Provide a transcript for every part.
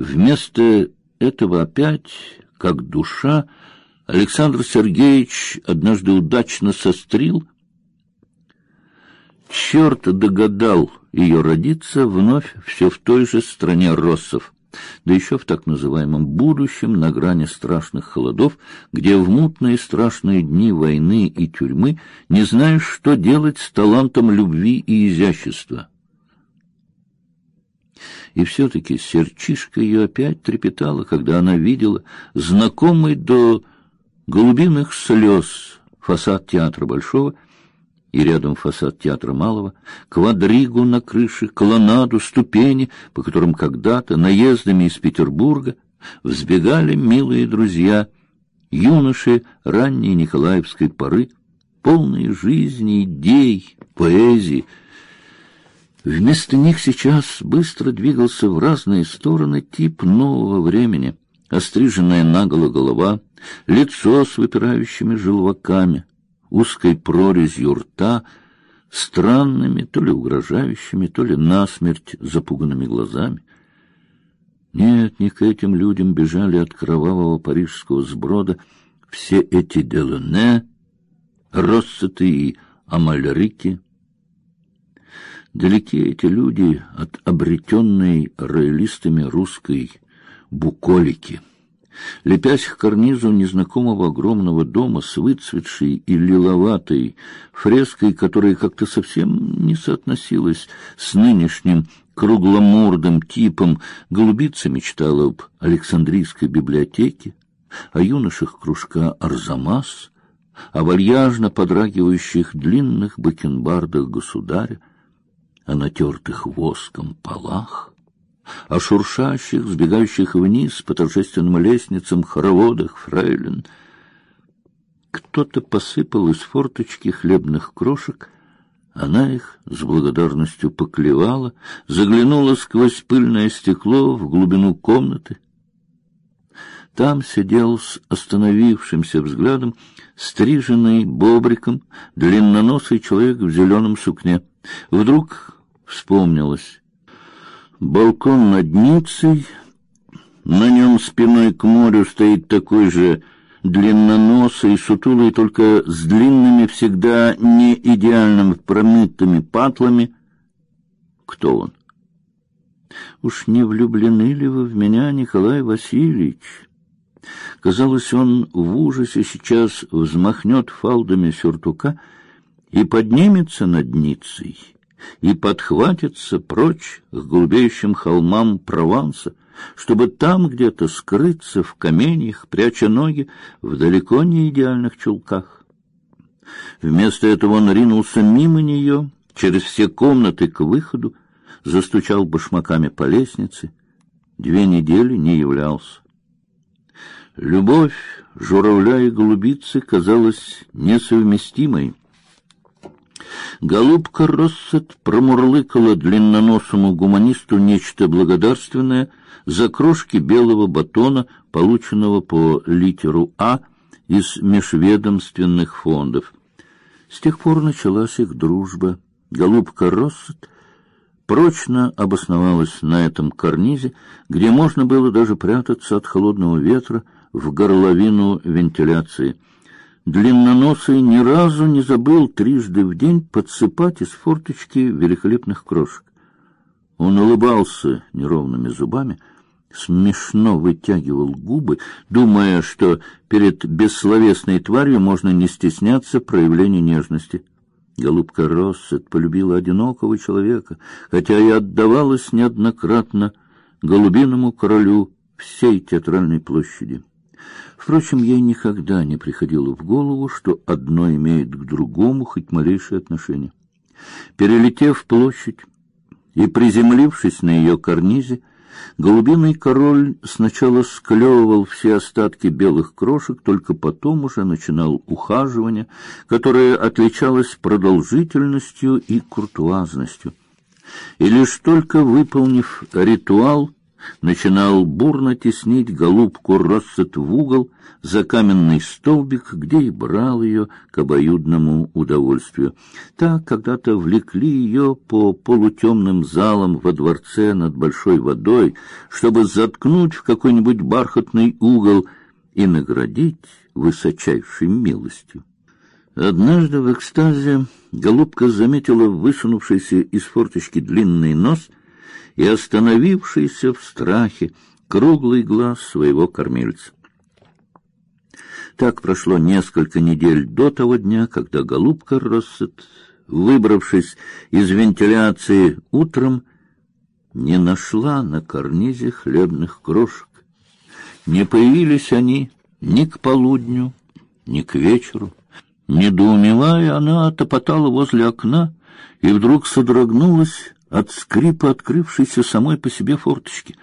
Вместо этого опять, как душа, Александр Сергеевич однажды удачно сострил. Черт догадал ее родиться вновь все в той же стране россов да еще в так называемом будущем на грани страшных холодов, где в мутные страшные дни войны и тюрьмы не знаешь, что делать с талантом любви и изящества. И все-таки сердчишка ее опять трепетала, когда она видела знакомый до голубиных слез фасад театра Большого — и рядом фасад театра Малого, квадригу на крыше, колоннаду, ступени, по которым когда-то наездами из Петербурга взбегали милые друзья, юноши ранней Николаевской поры, полные жизни, идей, поэзии. Вместо них сейчас быстро двигался в разные стороны тип нового времени, остриженная наголо голова, лицо с выпирающими желваками, узкой прорезью рта, странными, то ли угрожающими, то ли насмерть запуганными глазами. Нет, не к этим людям бежали от кровавого парижского сброда все эти Делоне, Россеты и Амальрики. Далеки эти люди от обретенной роялистами русской буколики. Лепясь к карнизу незнакомого огромного дома с выцветшей и лиловатой фреской, которая как-то совсем не соотносилась с нынешним кругломордым типом, голубица мечтала об Александрийской библиотеке, о юношах кружка «Арзамас», о вальяжно подрагивающих длинных бакенбардах государя, о натертых воском полах о шуршащих, сбегающих вниз по торжественным лестницам хороводах фрейлин. Кто-то посыпал из форточки хлебных крошек, она их с благодарностью поклевала, заглянула сквозь пыльное стекло в глубину комнаты. Там сидел с остановившимся взглядом стриженный бобриком длинноносый человек в зеленом сукне. Вдруг вспомнилось Балкон над Ницей, на нем спиной к морю стоит такой же длинноносый, сутулый, только с длинными, всегда не идеально промытыми патлами. Кто он? Уж не влюблены ли вы в меня, Николай Васильевич? Казалось, он в ужасе сейчас взмахнет фалдами сюртука и поднимется над Ницей и подхватится прочь к голубеющим холмам Прованса, чтобы там где-то скрыться в каменьях, пряча ноги в далеко не идеальных чулках. Вместо этого он ринулся мимо нее, через все комнаты к выходу, застучал башмаками по лестнице, две недели не являлся. Любовь журавля и голубицы казалась несовместимой. Голубка Россет промурлыкала длинноносому гуманисту нечто благодарственное за крошки белого батона, полученного по литеру А из межведомственных фондов. С тех пор началась их дружба. Голубка Россет прочно обосновалась на этом карнизе, где можно было даже прятаться от холодного ветра в горловину вентиляции — Длинноносый ни разу не забыл трижды в день подсыпать из форточки великолепных крошек. Он улыбался неровными зубами, смешно вытягивал губы, думая, что перед бессловесной тварью можно не стесняться проявления нежности. Голубка Россет полюбила одинокого человека, хотя и отдавалась неоднократно голубиному королю всей театральной площади. Впрочем, ей никогда не приходило в голову, что одно имеет к другому хоть малейшее отношение. Перелетев площадь и приземлившись на ее карнизе, голубиный король сначала склевывал все остатки белых крошек, только потом уже начинал ухаживание, которое отличалось продолжительностью и куртуазностью. И лишь только выполнив ритуал, начинал бурно теснить голубку Россет в угол за каменный столбик, где и брал ее к обоюдному удовольствию. Так когда-то влекли ее по полутемным залам во дворце над большой водой, чтобы заткнуть в какой-нибудь бархатный угол и наградить высочайшей милостью. Однажды в экстазе голубка заметила высунувшийся из форточки длинный нос и остановившийся в страхе круглый глаз своего кормильца. Так прошло несколько недель до того дня, когда голубка Россет, выбравшись из вентиляции утром, не нашла на карнизе хлебных крошек. Не появились они ни к полудню, ни к вечеру. Недоумевая, она топотала возле окна и вдруг содрогнулась от скрипа открывшейся самой по себе форточки.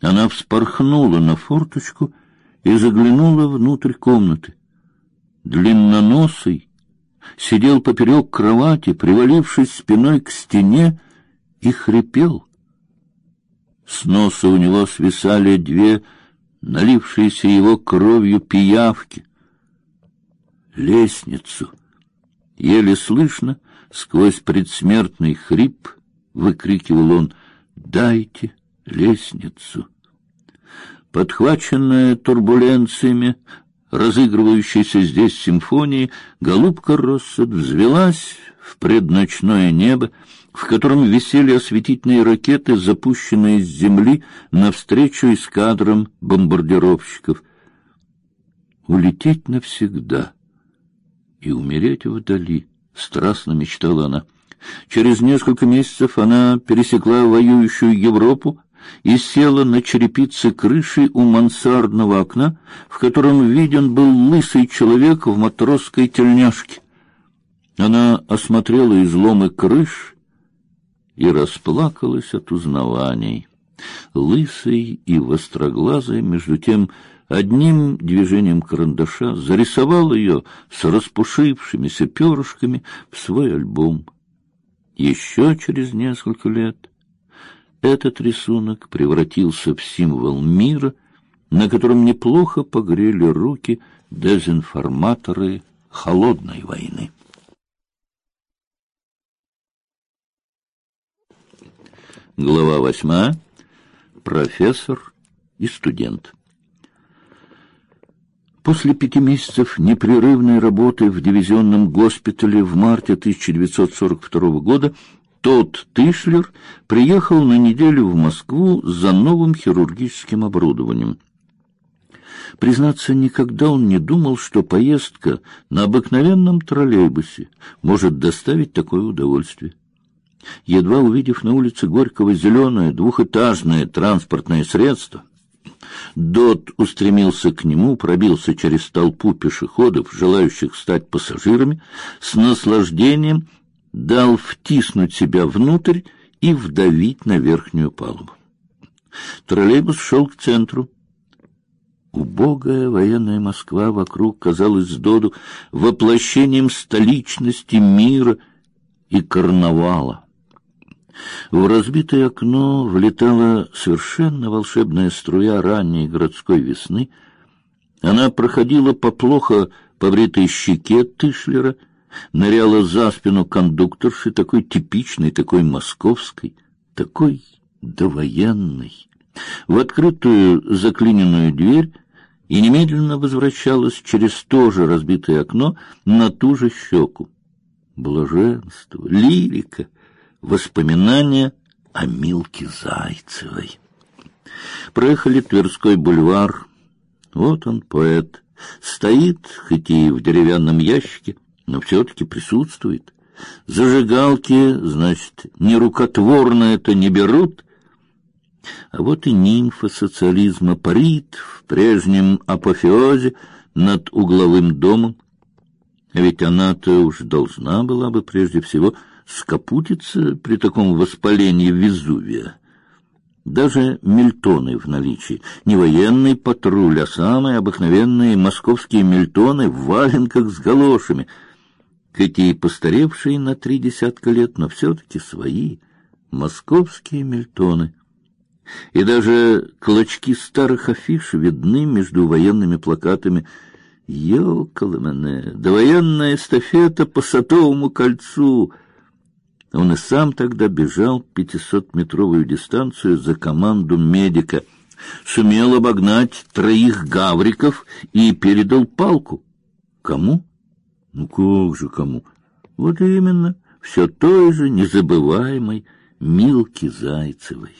Она вспорхнула на форточку и заглянула внутрь комнаты. Длинноносый сидел поперек кровати, привалившись спиной к стене, и хрипел. С носа у него свисали две налившиеся его кровью пиявки. Лестницу еле слышно сквозь предсмертный хрип выкрикивал он: "Дайте лестницу!" Подхваченная турбуленциями разыгрывающейся здесь симфонии, голубка Россет взвелась в предночное небо, в котором висели осветительные ракеты, запущенные с земли навстречу эскадрам бомбардировщиков. Улететь навсегда и умереть вдали, страстно мечтала она. Через несколько месяцев она пересекла воюющую Европу и села на черепице крыши у мансардного окна, в котором виден был лысый человек в матросской тельняшке. Она осмотрела изломы крыш и расплакалась от узнаваний. Лысый и востроглазый, между тем, одним движением карандаша зарисовал ее с распушившимися перышками в свой альбом. Еще через несколько лет этот рисунок превратился в символ мира, на котором неплохо погрели руки дезинформаторы холодной войны. Глава восьмая. Профессор и студент. После пяти месяцев непрерывной работы в дивизионном госпитале в марте 1942 года тот Тышлер приехал на неделю в Москву за новым хирургическим оборудованием. Признаться, никогда он не думал, что поездка на обыкновенном троллейбусе может доставить такое удовольствие. Едва увидев на улице Горького зеленое двухэтажное транспортное средство, Дот устремился к нему, пробился через толпу пешеходов, желающих стать пассажирами, с наслаждением дал втиснуть себя внутрь и вдавить на верхнюю палубу. Троллейбус шел к центру. Убогая военная Москва вокруг казалась Доду воплощением столичности мира и карнавала. В разбитое окно влетала совершенно волшебная струя ранней городской весны. Она проходила по плохо побритой щеке Тышлера, ныряла за спину кондукторши, такой типичной, такой московской, такой довоенной, в открытую заклиненную дверь и немедленно возвращалась через то же разбитое окно на ту же щеку. Блаженство, лирика, воспоминания о Милке Зайцевой. Проехали Тверской бульвар. Вот он, поэт, стоит, хоть и в деревянном ящике, но все-таки присутствует. Зажигалки, значит, не рукотворно это не берут. А вот и нимфа социализма парит в прежнем апофеозе над угловым домом. Ведь она-то уж должна была бы прежде всего скопутиться при таком воспалении Везувия. Даже мильтоны в наличии. Не военный патруль, а самые обыкновенные московские мильтоны в валенках с галошами — и постаревшие на три десятка лет, но все-таки свои, московские мильтоны. и даже клочки старых афиш видны между военными плакатами. Ёкаламане, довоенная эстафета по Садовому кольцу. Он и сам тогда бежал пятисотметровую дистанцию за команду медика, сумел обогнать троих гавриков и передал палку. Кому? Ну как же кому? Вот именно, все той же незабываемой Милки Зайцевой.